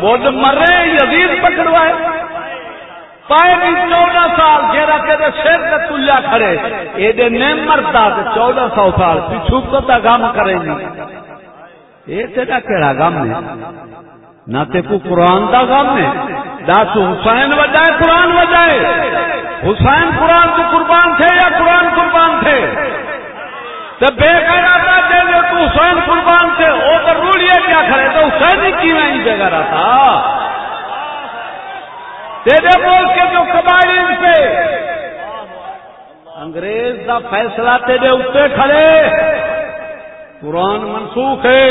بدھ مرے، یزید پکڑوائے۔ پائے بھی چودہ سال، جیرا کہ سر سے تلیا کھڑے۔ یہ نہیں مرتا چودہ سو سال پچھو کو تو گم کرے گی یہ تیرا کہڑا گم ہے؟ نہ تے کو قرآن دا غم ہے۔ دس حسین وجائے، قرآن وجائے۔ حسین قرآن کو قربان تھے یا قرآن قربان تھے؟ تو بے قرارا دے تو حسین قربان تھے وہ تو روڑیے کیا کھڑے تو حسین کی نہیں بے قرارا تھا؟ تیرے بول کے جو کباڑی سے انگریز دا فیصلہ تیرے اتنے کھڑے۔ قرآن منسوخ ہے۔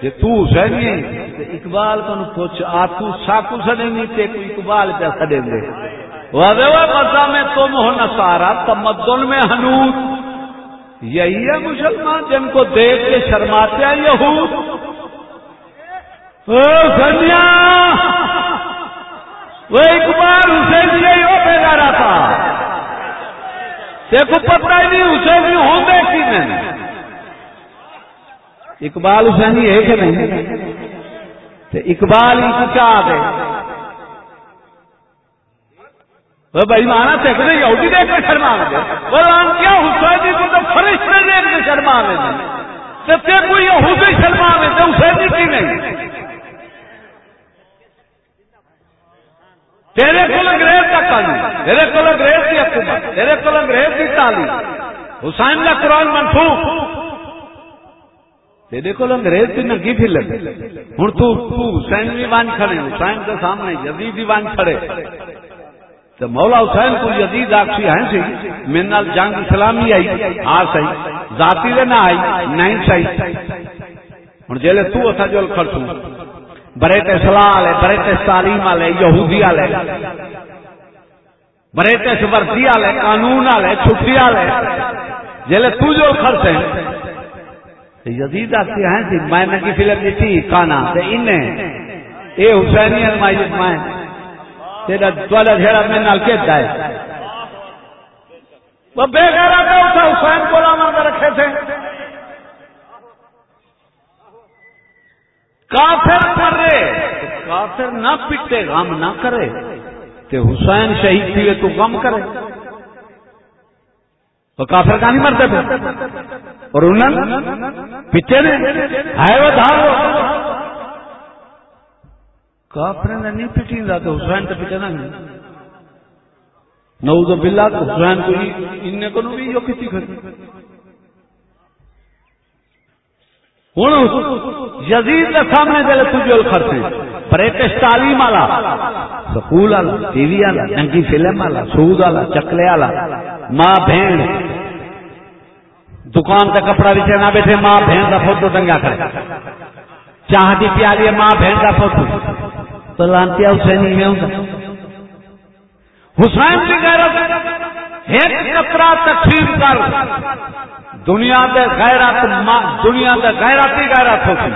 کہ تو حسینی اقبال کو پوچھ، آ تو ساکو سڑے نہیں تے کوئی اقبال پہ سڑے دے۔ وضع مزہ میں تم ہو نسارا تمدن میں حنود یہی ہے مسلمان جن کو دیکھ کے شرماتے ہیں یہود۔ سنیا، وہ اقبال حسین یہی ہو پہ رہا تھا۔ دیکھو پتہ ہی نہیں حسین ہوں گے کہ نہیں۔ اقبال حسینی ہے کہ نہیں؟ اقبال ہی کیا دے بھائی مانا چکے یہودی دیکھ کے شرما دے۔ قرآن کیا حسینی جی؟ کو تو فرشتے دیکھ کے شرما دے۔ تو تے کوئی یہودی شرما دے تو حسینی کی نہیں؟ تیرے کو انگریز کا قانون، تیرے کو انگریز کی حکومت، تیرے کو انگریز کی تعلیم۔ حسین کا قرآن منسوخ۔ تیرے دیکھو انگریز کی نگی فلم ہوں تو حسین بھی بان کھڑے، حسین کے سامنے یزید بھی بان کھڑے۔ تو مولا حسین کو یزید آخسی ہے سی، میرے نال جنگ اسلامی آئی ہاں صحیح ذاتی دے نہ آئی، نہیں صحیح ہوں جیلے تو اتھا جو کھڑ بریٹ اصلاح والے بریٹ تعلیم والے، یہودی والے بریٹ وردی والے، قانون والے، چھٹی والے، جیلے تو جو کھڑ سے یزید آتی ہیں تھی میں نے کی فلم دی تھی کانا تے انہیں، اے حسینی المائیت میں تیرا دولا جھیڑا میں نال کے دائے وہ بے غیرہ کا اٹھا، حسین کو لاما میں رکھے تھے۔ کافر کر رہے کافر نہ پٹے، غم نہ کرے۔ تے حسین شہید تھی تو غم کرے۔ تو کافر کا نہیں مرتے پہ اور انہوں پیچھے نے۔ ہے وہ دھاو کافر نے نہیں پیٹی دا تو حسین تو پیچھے نہ نعوذ باللہ تو حسین کو ان کو بھی جو کسی کھڑی۔ ہوں یزید کے سامنے دل تجھے خرچے بریٹش تعلیم والا، سکول والا، ٹی وی والا، ننگی فلم والا، سود والا، چکلے والا، ماں بہن، دکان کا کپڑا بھی نہ بیٹھے، ماں بہن کا فوٹو ٹنگا کرے چاہتی پیالی ماں بہن کا فوٹو۔ تو لانتی حسین میں ہوں حسین کی غیرت ایک کپڑا تقسیم کر دنیا کے غیرت دنیا کے غیرت ہی غیرت ہوتی۔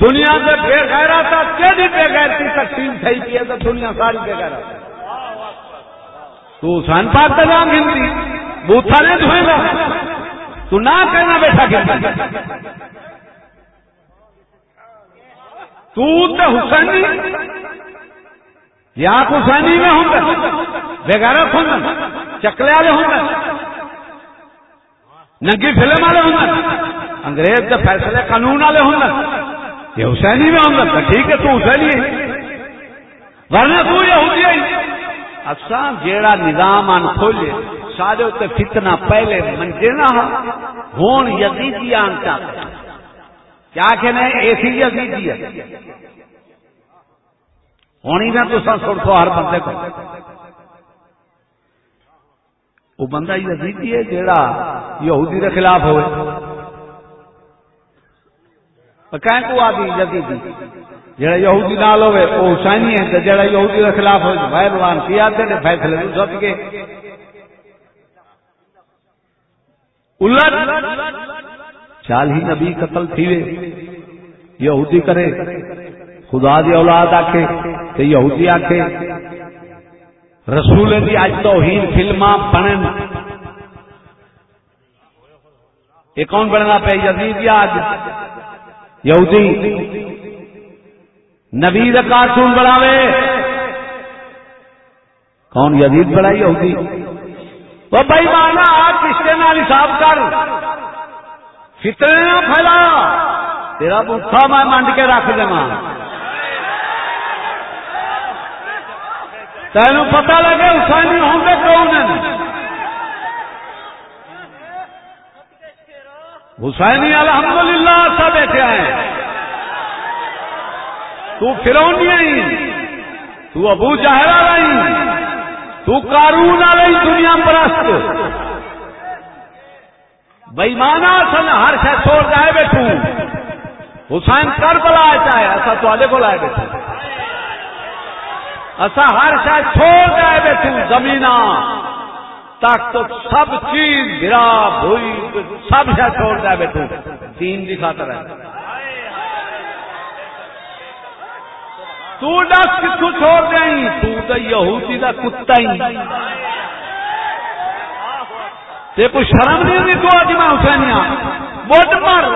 دنیا سے بے غیرت کیڑی بے غیرتی تقسیم صحیح کی ہے تو دنیا ساری بے غیرت تو حسین پاک کا جان گنتی بوتھا نہیں دھوئے گا۔ تو نہ کہنا بیٹھا گنتی تو تے حسینی۔ یا حسینی میں ہوں گے بےغیرت ہوں چکلے والے ہوں ننگی فلم والے ہوں انگریز کے فیصلے قانون والے ہوں یہ حسینی میں ہوں ٹھیک ہے، تو حسینی ہے۔ ورنہ تو یہ ہو اچھا جیڑا نظام ان کھولے، سارے اتنے فتنا پہلے منجے نہ ہاں، ہون یزیدی آن کا کیا کہنا ہے ایسی یزیدی ہے؟ ہونی نہ تو سن سوڑ ہر بندے کو۔ وہ بندہ یزیدی ہے جیڑا یہودی کے خلاف ہوئے۔ کہیں کو آدھی جدی دی جڑا یہودی نال ہوے او حسینی ہے تے جڑا یہودی دے خلاف ہوے غیر روان کیا تے فیصلے تو سب کے۔ الٹ چال ہی نبی قتل تھیوے یہودی کرے۔ خدا دی اولاد آکھے تے یہودی آکھے۔ رسول دی اج توہین فلماں بنن یہ کون بننا پہ یزید یا آج؟ یہودی۔ نبی کارٹون بناوے کون یزید بڑائی ہوگی وہ بھائی مانا آپ کشتے نال حساب کر۔ فطرے نہ پھیلا۔ تیرا بوٹا میں منڈ کے رکھ دے تین پتا لگے حسینی ہوں گے کون حسینی الحمدللہ سب بیٹھے ہیں۔ تو فرونی آئی تو ابو جہرا رہی تو قارون والی دنیا پرست۔ بےمانا سن، ہر شہ چھوڑ جائے بیٹھو۔ حسین کر بلا چاہے ایسا تے کو لائے بیٹھے ایسا ہر شہ چھوڑ جائے بیٹھو زمین تک تو سب چیز گرا، بھوئی، سب شہ چھوڑ جائے بیٹھو۔ دین دکھاتا رہے تو ڈس کتوں چھوڑ گئی تو تو یہودی دا کتا ہی۔ تے کوئی شرم نہیں ہوگی تو اج میں حسینیا بوٹ مر۔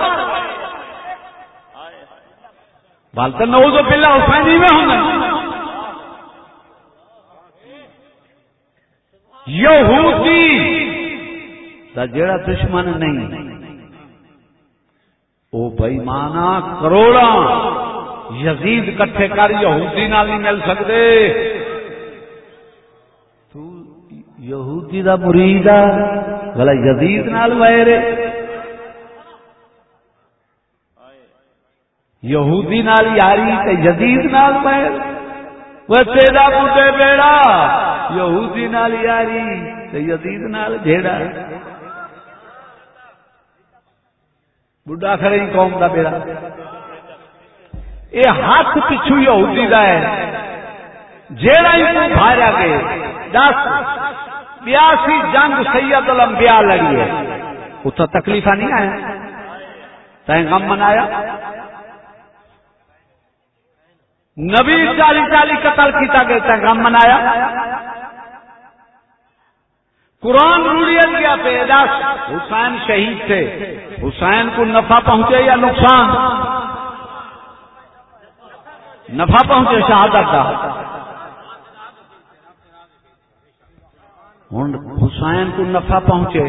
بال تو نو تو پہلا حسینی میں ہوں۔ یہودی دا جڑا دشمن نہیں، او بھائی مانا کروڑا یزید کٹھے کر یہودی نال نہیں مل سکتے تو یہودی دا مرید ہے بلا یزید نال وائرے یہودی نال یاری تے یزید نال وائر وہ تیرا بوٹے بیڑا۔ یہودی نال یاری تے یزید نال جھیڑا بڈا کھڑے قوم دا بیڑا۔ یہ ہاتھ پچھو یہودی کا ہے۔ جیڑا ہی تو بھارا گے۔ دس۔ بیاسی جنگ سید الانبیاء لڑی ہے۔ اتنا تکلیف نہیں آیا۔ تین غم منایا۔ نبی چالی چالی قتل کیتا گیا تین غم منایا۔ قرآن روڑیت گیا پہ دس حسین شہید تھے۔ حسین کو نفع پہنچے یا نقصان؟ نفع پہنچے شہادت کا ہوں حسین کو نفع پہنچے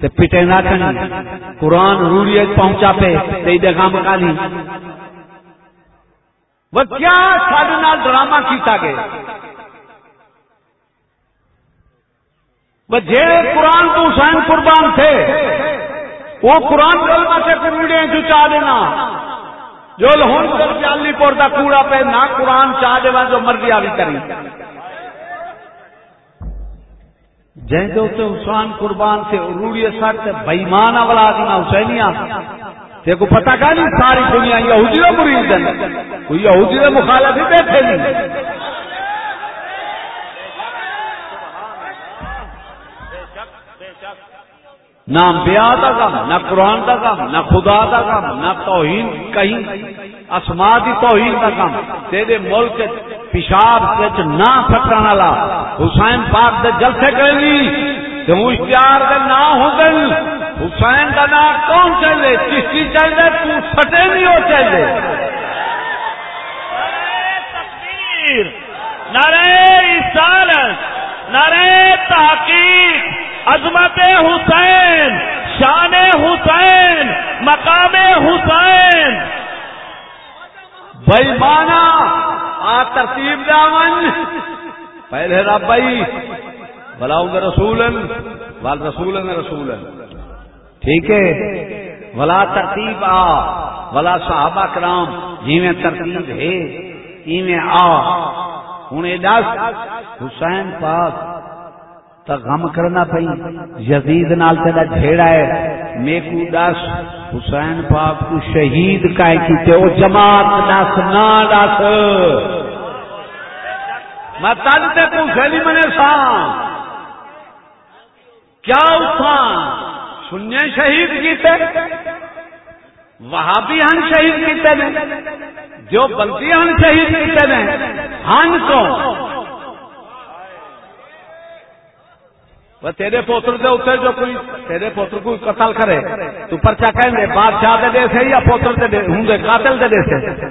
تو پٹے نہ کرنی قرآن روڑیت پہنچا پہ تو کام کانی وہ کیا سارے ڈرامہ کیتا گیا؟ وہ جہے قرآن تو حسین قربان تھے، وہ قرآن کلمہ سے کوڑے جو چاہ دینا۔ جو ہوں کر چالی پور کا کوڑا پہ نہ قرآن چاہ دے جو مرضی آ بھی کری۔ جن کے حسین قربان سے روڑی سٹ بئیمان والا آدمی حسینیا تے کو پتہ کہ نہیں ساری دنیا یہودی کا مرید ہے کوئی یہودی کا مخالف ہی بیٹھے نہیں۔ نہ بیا کا کام، نہ قرآن کا کام، نہ خدا کا کام، نہ توہین کہیں اسما کی توہین کا کام۔ تیرے ملک پیشاب سچ نہ پھٹن والا۔ حسین پاک دے جلسے کرنی تو اشتہار دے نہ ہو گئی حسین کا نام کون چلے چشتی چل دے تو پھٹے نہیں ہو چل دے نعرہ رسالت نعرہ تحقیق عظمت حسین شان حسین مقام حسین۔ مانا آ ترتیب دامن پہلے رب بھائی بلاؤ گے رسول وال رسول رسول ٹھیک ہے؟ ولا ترتیب آ، ولا صحابہ کرام جی میں ترتیب ہے، ایویں آ۔ ہوں دس، حسین پاک تو غم کرنا پئی۔ یزید نال تیرا جھیڑا ہے۔ میکو دس حسین پاک کو شہید کائے کیتے او جماعت دس نہ دس میں تن تے کو سیلی منے سا کیا اٹھا سننے شہید کیتے۔ وہاں بھی ہن شہید کیتے نے۔ جو بلتی ہن شہید کیتے نے۔ ہن کو وہ تیرے پوتر دے اتنے جو کوئی تیرے پوتر کو قتل کرے، تو پرچا کہیں گے، بادشاہ دے دے سے یا پوتر دے ہوں گے، قاتل دے دے سے؟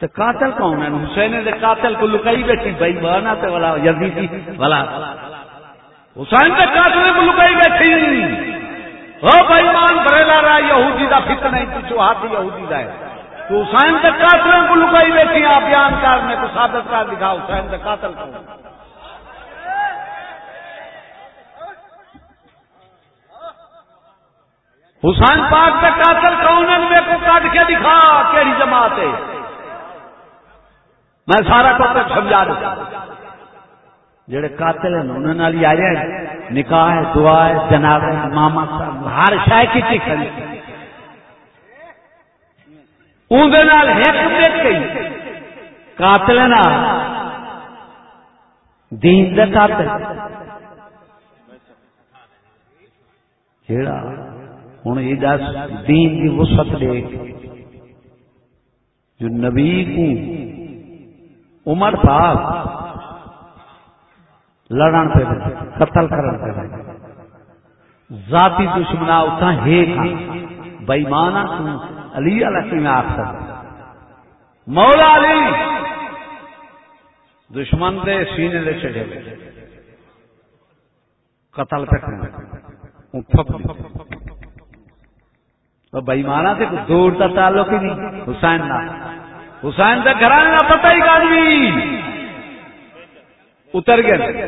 تو قاتل کون ہے حسین نے قاتل کو لکائی بیٹھی بھائی بانا تو والا، یزیدی والا۔ حسین کے قاتل کو لکائی بیٹھی۔ او بھائی مان بریلا رہا یہودی دا فتنہ نہیں پیچھو ہاتھ یہودی دا ہے۔ تو حسین کے قاتل کو لکائی بیٹھی، آپ بیان کرنے کو ثابت کر دکھا حسین کے قاتل کون حسین پاک کا قاتل کون ہے میرے کو کاٹ کے دکھا کیڑی جماعت ہے۔ میں سارا ٹاپک سمجھا دوں۔ جڑے قاتل ہیں، انہوں نے آیا نکاح ہے، دعا ہے، جناب ماما صاحب، ہر شہ کی کھڑی اندر ایک دیکھ گئی قاتل نا۔ دین دے قاتل۔ جیڑا ہوں یہ دس دین کی وسط دیکھ جو نبی کو عمر پاک لڑن پہ قتل کرن پہ ذاتی دشمنا اتنا ہے بئی مانا علی علیہ کی آخر مولا علی! دشمن دے سینے دے چڑھے۔ قتل پہ کرنا ٹھپ بئی مانا سے دور کا تعلق ہی نہیں۔ حسین نہ۔ حسین کا گھرانے کا پتہ ہی کادمی جی؟ اتر گئے۔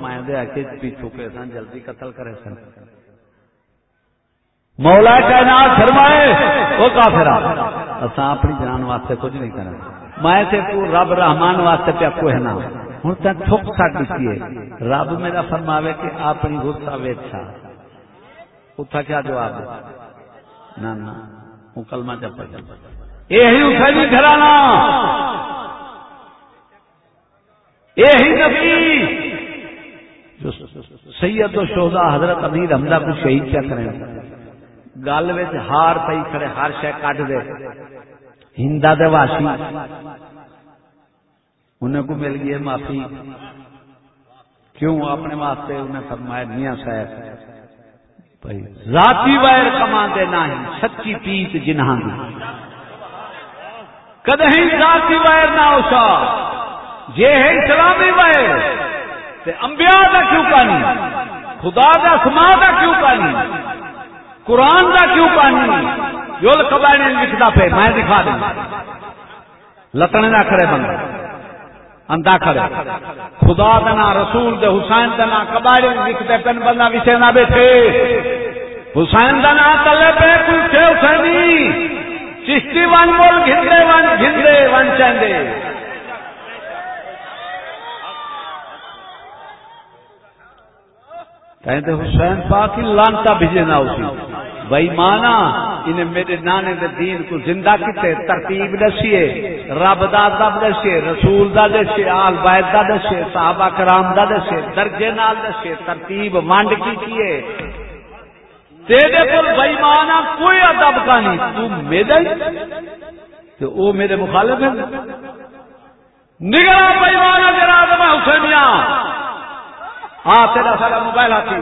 میں دے آ پیچھو کے سن، جلدی قتل کرے سن۔ مولا کائنات فرمائے، وہ کافر اساں اپنی جان واسطے کچھ نہیں کرنا۔ میں تے کو رب رحمان واسطے پہ کوئی نہ۔ ہوں تے ٹھک سک دیتی ہے۔ رب میرا فرماوے کہ اپنی غصہ ویچا اتھا کیا جواب؟ نہ نہ وہ کلمہ جب پڑھ یہی حسینی جی گھرانا۔ یہی نبی۔ جو سید و شوزا حضرت امیر حمزہ کو شہید کیا کریں۔ گل میں ہار پی کھڑے، ہر شہ کٹ دے۔ ہندا دے واشی۔ انہیں کو مل گئی معافی۔ کیوں؟ اپنے واسطے انہیں فرمایا، میاں صاحب ذاتی وائر کما دے نہ سچی پیت جنہاں دی۔ کدی ذاتی وائر نہ ہوسا یہ ہے اسلامی وائر، تے انبیاء دا کیوں کانی خدا دا سما دا کیوں کانی قرآن دا کیوں کانی یول قبائل لکھتا پہ، میں دکھا دوں۔ لتنے نہ کرے بندہ۔ اندا کرے خدا دنا، رسول دے، حسین دنا قبائل لکھتے پن بندہ وچے نہ بیٹھے۔ حسین دنا، تلے پہ کوئی حسینی چشتی ون بول گھندے، ون گھندے، ون چندے کہتے حسین پاک کی لانتا بھیجے نہ اسی بھائی مانا انہیں میرے نانے دے دین کو زندہ کیتے، ترتیب دسیے رب دا دب دسیے رسول دا دسیے آل بیت دا دسیے صحابہ کرام دا دسیے درجے نال دسیے ترتیب وانڈ کی کیے۔ تیرے کو بےمانا کوئی ادب کا نہیں، تو میرے تو وہ میرے مخالف ہیں۔ نگرا بےمانا تیرا آدم حسینیا ہاں تیرا سارا موبائل آتی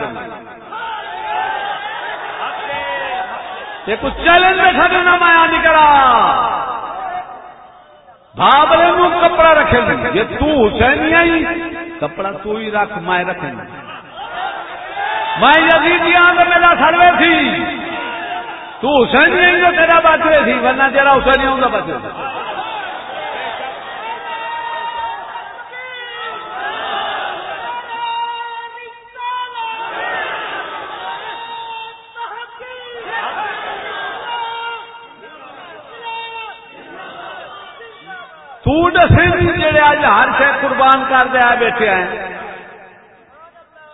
کچھ چیلنج میں کھڑے نہ مایا نکلا بابلے نو کپڑا رکھے یہ تو حسین آئی کپڑا تو ہی رکھ مائے رکھیں میں یزیدیاں تو میرا سروے تھی۔ تو حسین نہیں تو تیرا بچے تھی، ورنہ تیرا حسین نہیں ہوگا بچے دسے جڑے آج ہر شہ قربان کر دیا بیٹھے ہیں۔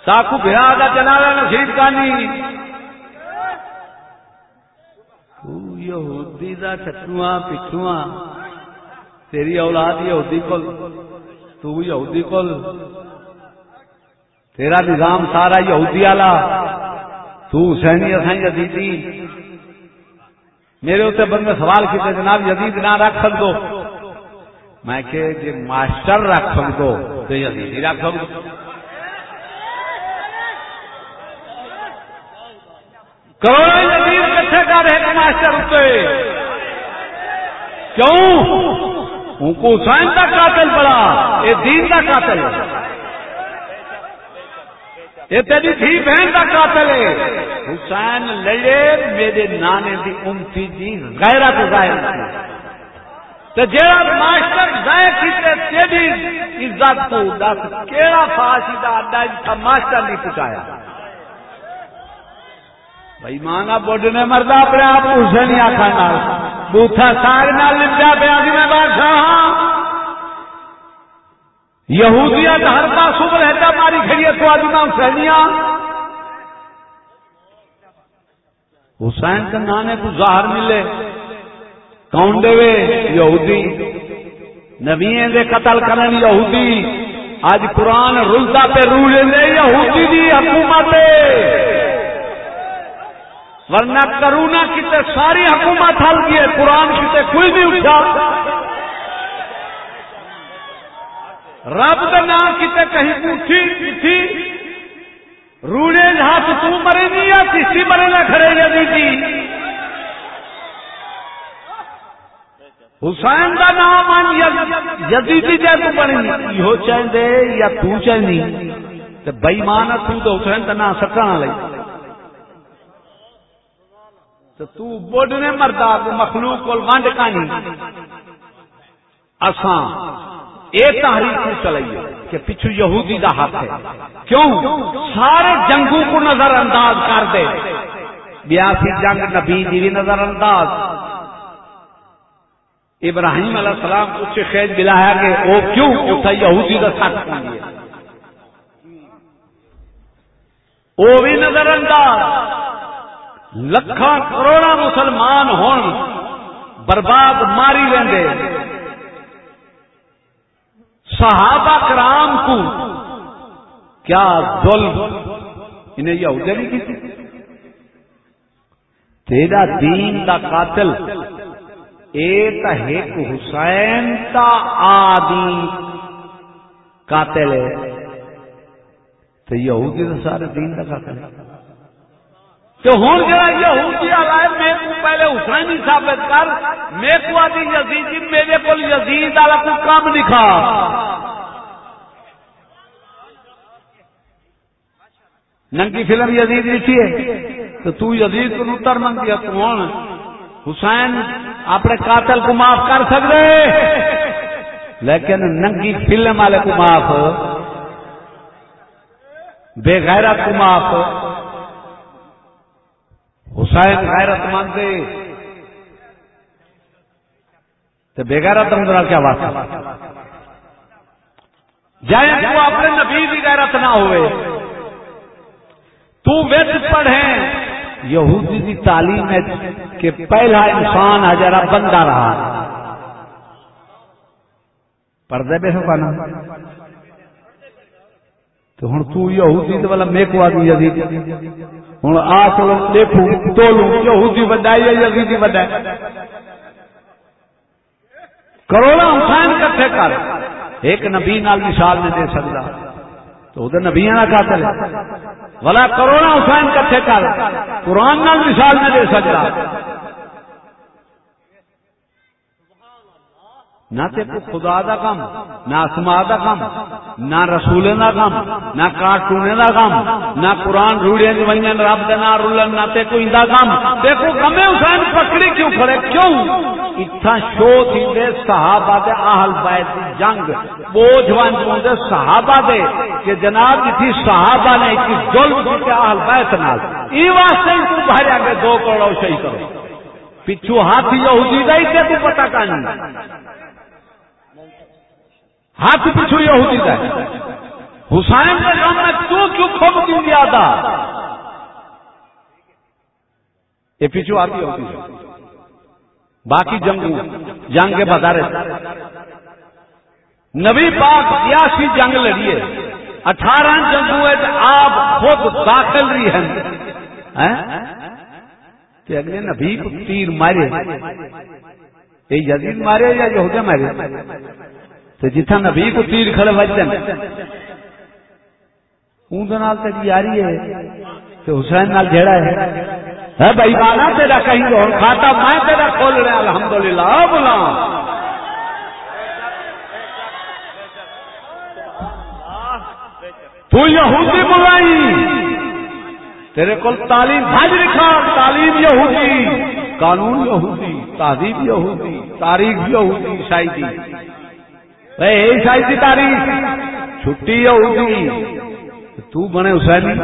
ساکو بھرا کا چلا نصیب کانی یہودی دا چٹواں پچھواں تیری اولاد یہودی کول، تو یہودی کول۔ تیرا نظام سارا یہودی والا۔ تو حسینی اساں یزیدی۔ میرے اتنے بندے سوال کیتے، جناب یزید نہ رکھ سکو میں کہ جی ماسٹر رکھ سکو تو یزیدی رکھ سکو کروڑوں کٹھے کر ایک ماسٹر کیوں؟ ان کو حسین کا قاتل پڑا یہ دین کا قاتل ہے۔ یہ تیری تھی بہن کا قاتل ہے۔ حسین لڑے، میرے نانے دی امتی دی غیرت ظاہر کی۔ تو جیڑا ماسٹر ضائع کیتے تیری عزت کو دس۔ کیڑا فاشی دا اڈا جتھا ماسٹر نہیں پہنچایا بھائی، مانا بڈ نے مرد اپنے آپ حسین آخر نال۔ بوتھا سارے نال لپٹا پیا کہ میں بادشاہ ہاں۔ یہودیاں ہر پاس صبح رہتا، ماری کھڑی ہے، تو آدمی حسینیاں حسین کا نانے کو ظاہر ملے۔ کون دے یہودی؟ نبییں دے قتل کرن یہودی۔ اج قرآن رلتا پہ رول لے یہودی دی حکومت۔ ورنہ کرونا کتے ساری حکومت حل کی ہے، قرآن کتے کوئی نہیں اٹھا۔ رب کا نام کتے کہیں پوچھی تھی روڑے ہاتھ تو مرے نہیں یا کسی مرے نہ کھڑے یزیدی حسین کا نام یزیدی جے تو بنی یہ چاہتے یا تو چاہنی تو بئی مان تو تو حسین کا نام سکنا لئی تو تو بوڑھنے مردا مخلوق کو ونڈ کانی۔ اساں اے تحریک چلائیے کہ پچھو یہودی دا حق ہے؟ کیوں؟ سارے جنگوں کو نظر انداز کر دے۔ بیاسی جنگ نبی دی نظر انداز۔ ابراہیم علیہ السلام اس سے خیز ملایا کہ وہ کیوں اتنا یہودی کا ساتھ کیجیے وہ بھی نظر انداز لکھاں کروڑا مسلمان ہون، برباد ماری لیں صحابہ کرام کو کیا ظلم؟ انہیں یہودی نہیں کی تیرا دین کا قاتل ایک ایک حسین تا آدی قاتل ہے۔ تو یہودی تو سارے دین کا قاتل ہے۔ تو ہوں جا یہودی آ میں کو پہلے حسین ہی ثابت کر، میں کو آدھی یزیدی میرے کو یزید والا کو کام لکھا ننگی فلم یزید لکھی ہے۔ تو تو یزید کو نتر من دیا تو حسین اپنے قاتل کو معاف کر سکتے لیکن ننگی فلم والے کو معاف۔ بے غیرت کو معاف۔ حسین غیرت مانتے تو بے غیرت مندرا کیا بات جائیں تو اپنے نبی کی غیرت نہ ہوئے۔ تو ویچ پڑھیں۔ یہودی کی تعلیم ہے کہ پہلا انسان ہزارہ بندہ رہا۔ پردے بے سکانا تو ہوں تو یہودی تو والا میں کو آدمی یزید۔ ہوں آ چلو دیکھو تو لوں یہودی بڑا ہے یزیدی بڑا ہے؟ کروڑا انسان کٹھے کر۔ ایک نبی نال مثال نہیں دے سکتا تو ادھر نبیا کا قاتل ہے۔ بلا کروڑا حسین کٹھے کر قرآن نال مثال نہ دے سکتا۔ نہ تے کو خدا دا کام نہ اسما دا کام نہ رسول دا کام نہ کارٹون دا کام نہ قرآن روڑے دی ونجن رب دے نہ رولن نہ تے کوئی دا کام دیکھو کمے حسین پکڑی کیوں کھڑے؟ کیوں؟ اتھا شو تھی دے صحابہ دے اہل بیت دی جنگ۔ بوجھ وان دے صحابہ دے کہ جناب تھی صحابہ نے اتنی ظلم کی اہل بیت نال، ای واسطے کو بھریا کے دو کروڑ صحیح کرو۔ پچھو ہاتھ یہودی دا ہی تے تو پتہ کانی ہاتھ پیچھو یہ ہوتی ہے حسین کے کام تو کیوں کھوپ کیوں دیا تھا یہ پیچھو آتی ہوتی ہے باقی جنگ جنگ کے بتا رہے نبی پاک سیاسی جنگ لڑی ہے۔ اٹھارہ جنگوں آپ خود داخل رہی ہیں۔ اگلے نبی تیر مارے۔ یہ یزید مارے یا یہودے مارے؟ تے نبی کو تیر کھڑے وجدن اون جی یاری ہے تے حسین نال ہے۔ بھائی مانا تیرا کہیں گے کھاتا میں تیرا کھول الحمدللہ تو یہودی بلائی۔ تیرے کو تعلیم یہ لکھا تعلیم یہودی۔ قانون یہودی، تہذیب یہودی، تاریخ یہودی عیسائی کی تاریخ، چھٹی یہودی تو بنے حسینی۔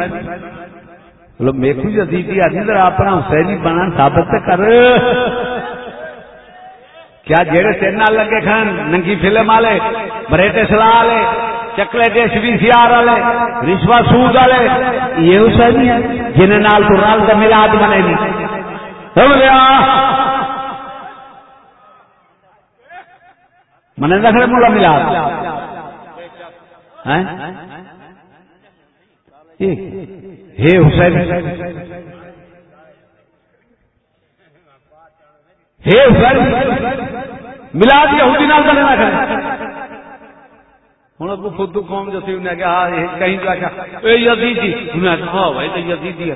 مطلب میرے کو جدیدی جی، آدھی ذرا اپنا حسینی بنا ثابت کر۔ کیا جیڑے تیرے نال لگے کھان، ننگی فلم والے، بریٹے سلاح والے، چکلے ڈیش بھی سی آر والے رشوا سود والے، یہ حسینی ہے، جنہیں نال تو نال کا ملاد بنے نہیں من رکھ ملا ملاد ہے حسین ہے حسین ملاد یہودی نال ہوں خود قوم جو کہا کہیں یزیدی کہا بھائی یزیدی ہے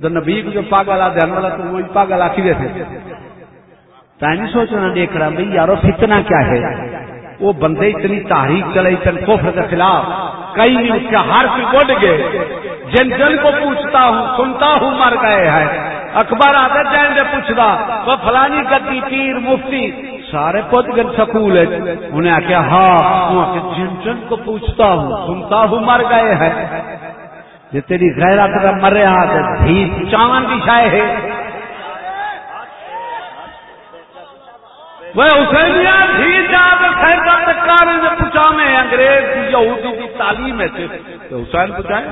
نبی کو جو پاگل آدھے والا تو وہی پاگل آخی رہے تھے نہیں سوچنا دیکھ رہا بھائی یارو فتنا کیا ہے؟ وہ بندے اتنی تحریک چلے اتنے کفر کے خلاف کئی نہیں اس کے ہر کی بڑھ گئے۔ جن جن کو پوچھتا ہوں، سنتا ہوں مر گئے ہیں۔ اخبار آتے جائیں دے پوچھتا وہ فلانی گدی پیر مفتی سارے پوچھ گئے سکول ہے۔ انہیں آخیا ہاں جن جن کو پوچھتا ہوں، سنتا ہوں مر گئے ہیں۔ یہ تیری غیرت کا مرے ہاتھ دھی چاون کی شائع ہے۔ وہ پوچھا میں انگریز کی یہودی کی تعلیم ہے تو حسین پوچھائیں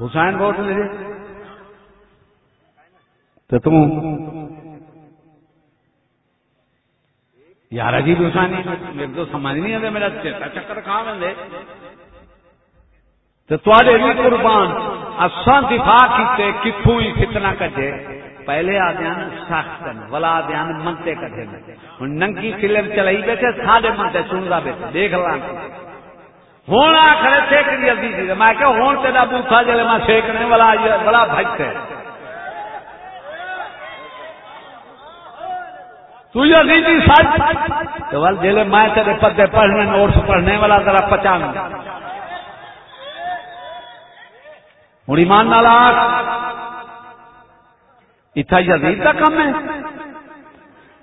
حسین ووٹ لے تو تم۔ یار عجیب حسانی میرے تو سمجھ نہیں آتے میرا چیتا چکر کھا میں تو بھی قربان۔ اساں دفاع کیتے کتوں ہی کتنا کٹے پہلے آدھیان سخت ولا آدھیان منتے کٹے ہوں ننگی فلم چلائی بیٹھے، ساڈے منتے سنتا بیٹھے، دیکھ لان ہوں آخر سیک جلدی تھی میں کہ ہوں تیرا بوتھا جلے میں سیکنے والا جی، بڑا بھجتے تو جی سچ تو جلے میں تیرے پتے پڑھنے، نوٹس پڑھنے والا ذرا پچان ہوں ایمان نال اتنا یزید کا کم ہے۔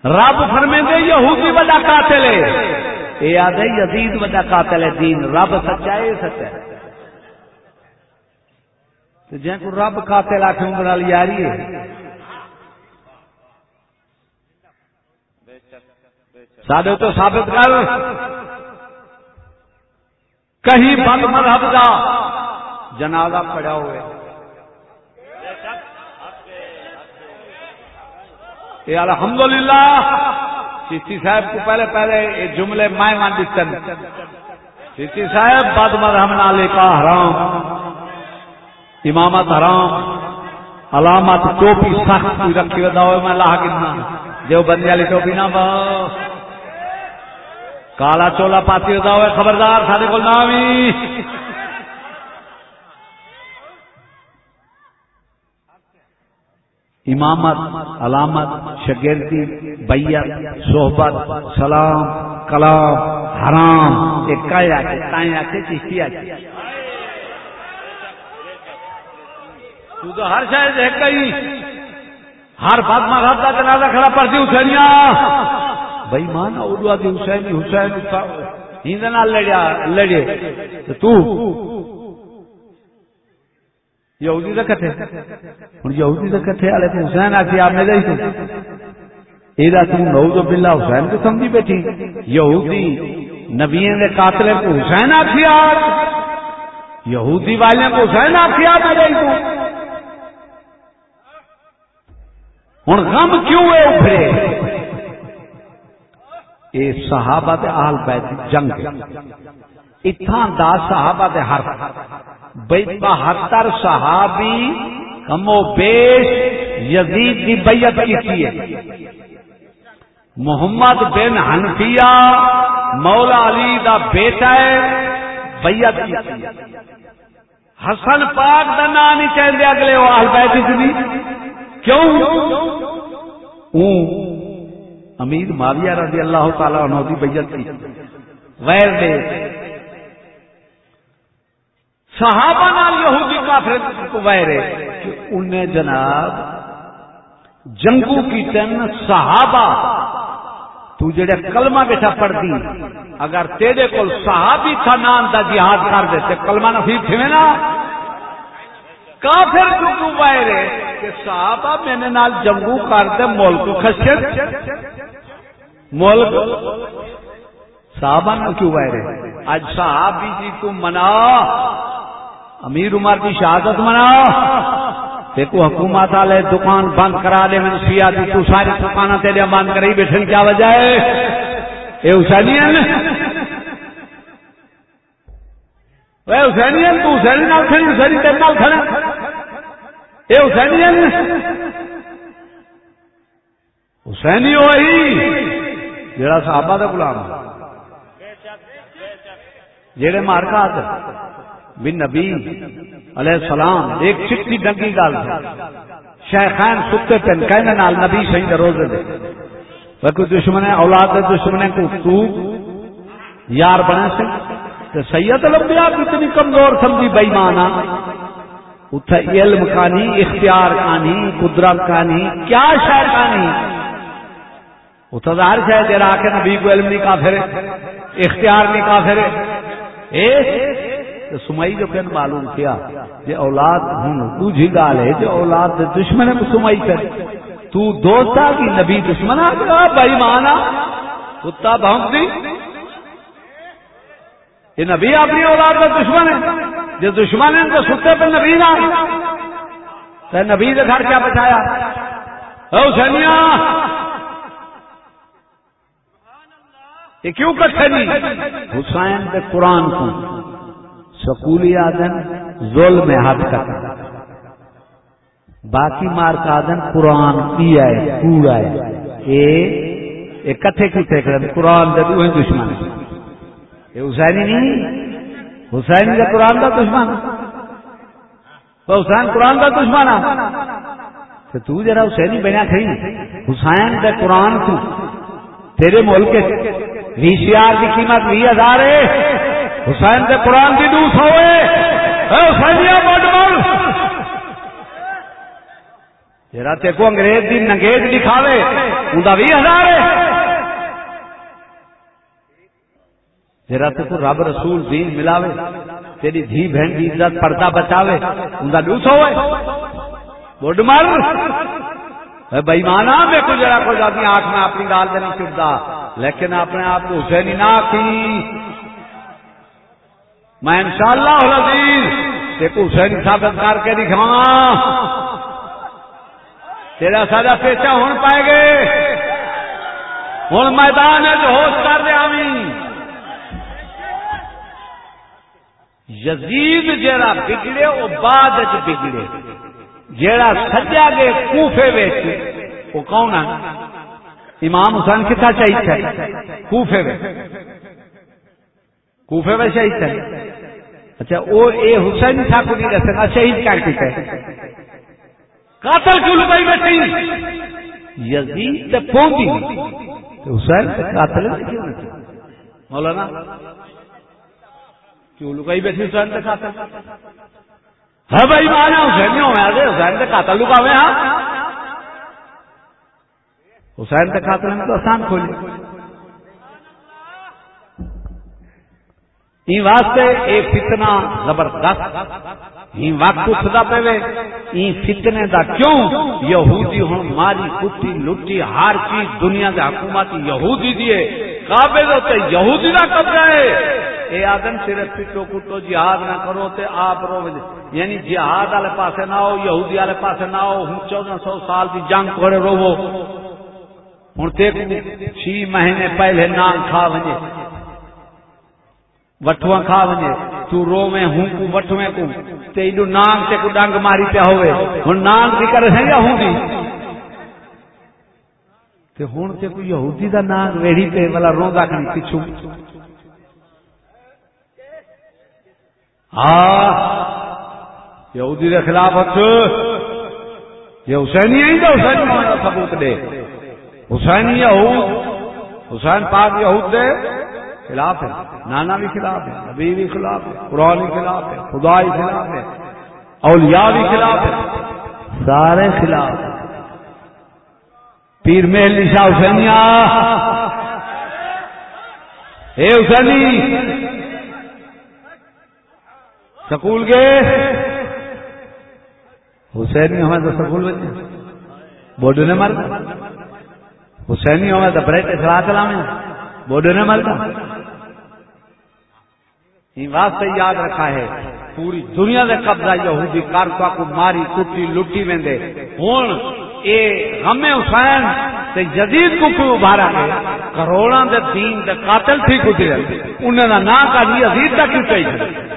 رب فرمے دے یہودی بڑا قاتل ہے۔ یہ آدھے یزید بڑا قاتل ہے، دین رب سچا ہے سچا ہے؟ تو جن کو رب قاتل آخر اندر یاری ہے۔ سادے تو ثابت کر۔ کہیں بند مذہب کا جنازہ پڑا ہوئے۔ یہ الحمد للہ چیشتی صاحب کو پہلے پہلے یہ جملے میں مان دیتے چیشتی صاحب بد مذہب نالے کا حرام، امامت حرام، علامت ٹوپی سخت رکھی ہوتا ہوئے، میں لاہ گنا جو بندی والی ٹوپی نہ بہت کالا چولا پاتی ہوتا ہوئے، خبردار، سارے کو نام امامت علامت شگردی بیت صحبت سلام کلام حرام تو تو ہر شاید ایک ہر فاطمہ رات کا جنازہ کھڑا پڑتی حسینیا بھائی مان اردو آدھی حسین حسین ہند لڑیا لڑے۔ تو یہودی کا کٹے ہوں یہودی کا کٹے والے تو حسین آتی آپ نے تو یہ تم نو جو بلا حسین کو سمجھی بیٹھی۔ یہودی نبی نے قاتل کو حسین آخی یہودی والے کو حسین آخی آپ تو ہوں غم کیوں ہے ابھرے؟ اے صحابہ دے آل بیت جنگ اتھاں دا صحابہ دے ہر بھئی بہتر صحابی کم و بیش یزید دی بیعت کی ہے۔ محمد بن حنفیہ مولا علی دا بیٹا ہے، بیعت کی حسن پاک دا نام نہیں چاہتے اگلے وہ آل بیت دی کیوں؟ امیر معاویہ رضی اللہ تعالیٰ عنہ دی بیعت کی۔ غیر دے۔ صحابہ نال یہودی کافر کو غیر ہے کہ انہیں جناب جنگو کی تن صحابہ تو جڑے کلمہ بیٹھا پڑھ دی اگر تیرے کول صحابی تھا نام دا جہاد کر دیتے کلمہ نصیب تھے نا؟ کافر کو کیوں کیوں باہر کہ صحابہ میں نے نال جنگو کر دے، ملک خسر ملک صحابہ نال کیوں باہر اج صحابی جی تو منا امیر عمر کی شہادت منا دیکھو حکومت والے دکان بند کرا دے، میں سیا دی تو ساری دکان تیرے بند کرائی بیٹھے کیا وجہ ہے؟ یہ حسینی وہ حسینی تو حسینی نال کھڑی، حسینی تیرے نال کھڑا۔ یہ حسینی حسینی وہی جڑا صحابہ دا غلام جڑے مار کا بھی نبی علیہ السلام، ایک چٹی ڈنگی گل شیخین ستے پن کہنے نال نبی شہید روزے دے۔ کوئی دشمن ہے، اولاد دے دشمن کو تو یار بنے سے۔ تو سید الانبیاء کتنی کمزور سمجھی بے ایمانا اتھا علم کانی، اختیار کانی، قدرت کانی، کیا شہر کانی؟ اتھا ظاہر شاید جرا کے نبی کو علم نہیں کافر اختیار نہیں کافر اے سمائی جو کن معلوم کیا یہ اولاد ہوں تجھی گال ہے جو اولاد دشمن کو سمائی کر تو دوستا کی نبی دشمن آ گیا، بھائی مانا، کتا بھونک دی۔ یہ نبی اپنی اولاد کا دشمن ہے جو دشمن ہے تو ستے پہ نبی نہ نبی کے گھر کیا بچایا حسینیا یہ کیوں کٹھے نہیں؟ حسین کے قرآن کو سکولی آدن ظلم ہاتھ کر باقی مار کا آدن قرآن کی ہے کوڑا ہے اے کٹھے کی کر قرآن دے دوہیں دشمن۔ یہ حسینی نہیں؟ حسینی کا قرآن کا دشمن۔ تو حسین قرآن کا دشمن تو تو جرا حسینی بنا کھڑی۔ حسین دے قرآن کو تیرے ملک وی سی آر کی قیمت وی ہزار ہے۔ حسین دے قرآن کی دوس ہوئے حسینیا جرا تے کو انگریز دی نگیز دکھاوے ان بھی ہزار ہے۔ جرا تے کو رب رسول دین ملاوے، تیری دھی بہن کی عزت پردہ بچاوے ان کا دوس ہوئے بڑھ مر بھائی مانا میں کو جرا کو جاتی آنکھ میں اپنی گال دے نہیں چڑھتا لیکن اپنے آپ کو حسینی نہ کی۔ میں انشاءاللہ العزیز ایک حسین ثابت کر کے دکھاؤں تیرا سارا پیچا ہون پائے گے۔ ہوں میدان ہے جو ہوش کر دیا یزید جیڑا بگڑے وہ بعد بگڑے۔ جیڑا سجا گے کوفے ویچ وہ کون ہے؟ امام حسین کتنا چاہیے کوفے کوفے میں شہید تھے۔ اچھا وہ اے حسین تھا کو نہیں رہ سکا شہید کیا کیتے قاتل کیوں لگائی بیٹھی؟ یزید تے پونگی حسین تے قاتل کیوں نہیں مولانا، کیوں لگائی بیٹھی حسین تے قاتل؟ ہاں بھائی مانا حسین نہیں ہوئے حسین تے قاتل لگاوے ہاں؟ حسین تے قاتل میں تو آسان کھولی این واسطے اے فتنہ زبردست۔ این وقت اٹھتا پے این فتنے دا کیوں؟ یہودی ہوں، ماری، کٹی، لٹی، ہر چیز دنیا دے حکومت یہودی دیے قابل ہوتے، یہودی نہ قبضہ ہے اے آدم صرف پٹو کٹو جہاد نہ کرو تے آپ رو یعنی جہاد والے پاسے نہ ہو یہودی والے پاسے نہ ہو ہوں چودہ سو سال کی جنگ کرے رو ہوں دیکھ چھ مہینے پہلے نام کھا وجے وٹوا کھا وجے تو رو میں ہوں کو وٹویں کو۔ تے ایڈو نانگ تے کو ڈنگ ماری پیا ہوئے۔ ہن نانگ ذکر ہے یا ہوں دی تے ہن تے کوئی یہودی دا نانگ ویڑی تے والا روندا کھڑی پیچھو ہاں یہودی دے خلاف ہتھ یہ حسینی ہے تو حسینی ہونا ثبوت دے۔ حسین یہود، حسین پاک یہود دے خلاف ہے۔ نانا بھی خلاف ہے، نبی بھی خلاف ہے، قرآن بھی خلاف ہے خدا بھی خلاف ہے، اولیاء بھی خلاف ہے۔ سارے خلاف ہیں پیر محل نشا حسینیا اے حسینی، سکول گئے؟ حسینی ہمیں تو سکول بچے بوڈو نے مر حسینی ہمیں تو بریٹ اخلا چلا میں بوڈو نے مرتا واسطے یاد رکھا ہے، پوری دنیا دے قبضہ یہودی کارکا کو ماری، کٹی، لٹی ویندے۔ ہوں اے غم حسین تے جدید کو کیوں ابھارا گیا کروڑا دے دین دے قاتل تھی کٹی رہے انہیں دا نا کا جی عزیز تک کیوں چاہیے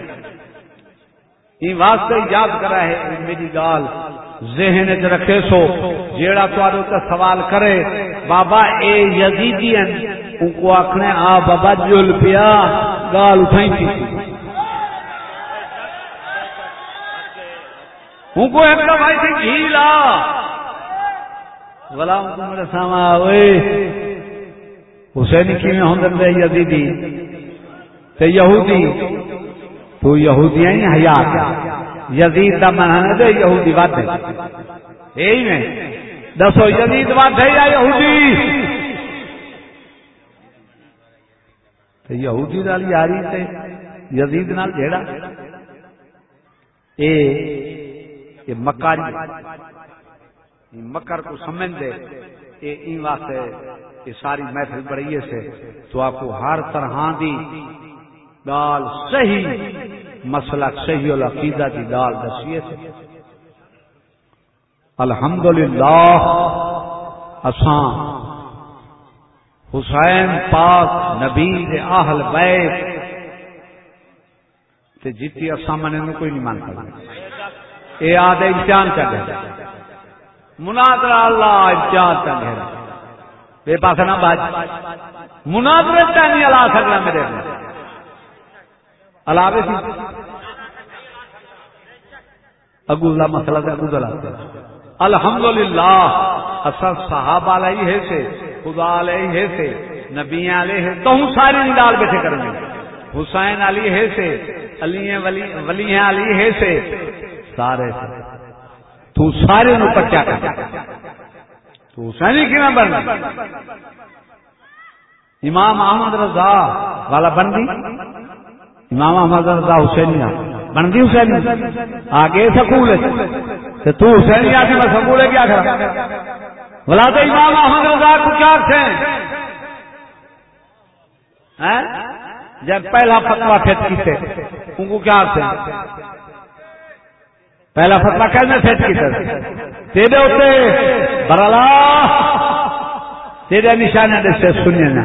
یہ واسطے یاد کرا ہے میری گال، ذہن چ رکھے سو، جیڑا تھوڑے تے سوال کرے، بابا اے یزیدی ہیں ان کو آخنے آ بابا جی جل پیا، گال اٹھائی تھی۔ ان کو ایک دفعہ تھی جھیلا غلام کو میرے سامنے آئے حسین کی میں ہوں دے یزیدی؟ تے یہودی؟ تو یہودی ہیں حیات یزید دا منانے ہاں دے یہودی بات ہے یہی میں۔ دسو یزید بات ہے یا یہودی؟ تے یہودی نال یاری تے یزید نال جیڑا۔ اے یہ مکاری۔ مکر کو سمجھ دے اے واسطے یہ ساری محفل بڑھئیے سے تو آپ کو ہر طرح دی دال صحیح، مسئلہ صحیح العقیدہ کی دال دسیے تھے الحمدللہ، اساں حسین پاک نبی دے اہل بیت تے جیتی اساں منے کوئی نہیں مان سکتا اے آدھے امتحان کر دے۔ مناظرہ اللہ امتحان کر بے پاس نہ باج مناظرے نہیں الا سکنا میرے میں۔ علاوہ سی۔ اگو اللہ مسئلہ سے اگو دلاتے الحمدللہ، اصل صحابہ علیہ ہے سے، خدا علیہ ہے سے، نبی علیہ ہے تو ہوں ساری نڈال بیٹھے کریں گے۔ حسین علی ہے سے، علی ولی ولی علی ہے سے، سارے سے۔ تو سارے نو کٹیا کر؟ تو حسینی کی نہ بن؟ امام احمد رضا والا بن دی امام احمد رضا حسینیا بن دی حسینی آگے سکول۔ ہے تو حسینی آ کے میں سکول ہے کیا کرا بلا تو امام احمد رضا کو کیا تھے جب پہلا فتوا فیٹ کی تھے ان کو کیا تھے پہلا فتوا کیسے فیٹ کی تھے تیرے ہوتے برلا تیرے نشانے سے سننے نا۔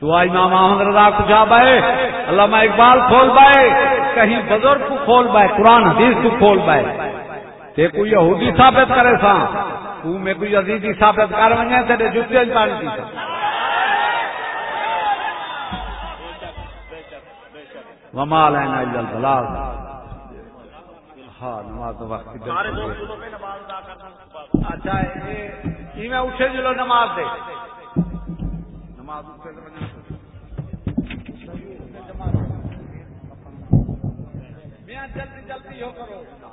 تو آج امام احمد رضا کو جا بائے، علامہ اقبال کھول بائے، کہیں بزرگ کو کھول بائے، قرآن حدیث کو کھول بائے۔ تے کوئی یہودی ثابت کرے سا، تو میں کوئی عزیزی ثابت کر ونجے تیرے جوتے پانی دی وما لینا الا البلاغ۔ ہاں نماز وقت اچھا یہ میں اٹھے جلو نماز دے۔ نماز اٹھے جلدی جلدی ہو کرو۔